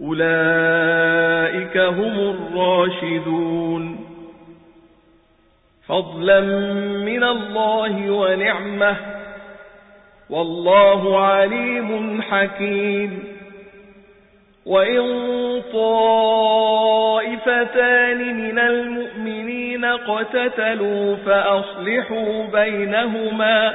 أولئك هم الراشدون فضلا من الله ونعمه والله عليم حكيم وإن طائفتان من المؤمنين قتتلوا فأصلحوا بينهما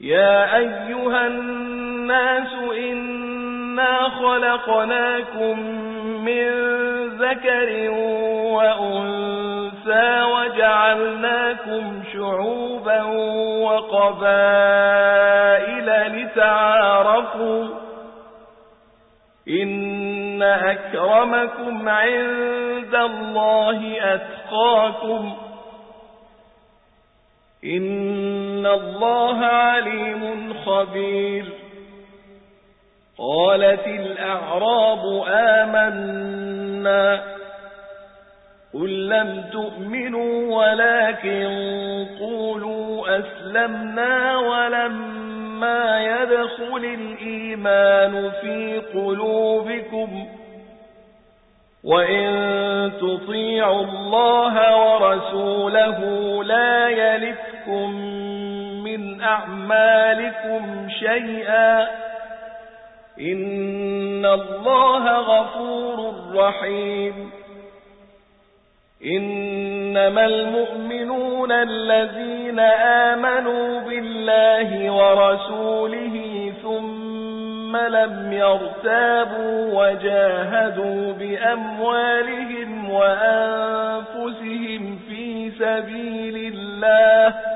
يا أيها الناس إنا خلقناكم من ذكر وأنثى وجعلناكم شعوبا وقبائل لتعارفوا إن أكرمكم عند الله أتقاكم إن الله عليم خبير قالت الأعراب آمنا قل لم تؤمنوا ولكن قولوا أسلمنا ولما يدخل الإيمان في قلوبكم وإن تطيعوا الله ورسوله لا يلفكم من أعمالكم شيئا إن الله غفور رحيم إنما المؤمنون الذين آمنوا بالله ورسوله ثم لم يرتابوا وجاهدوا بأموالهم وأنفسهم في سبيل الله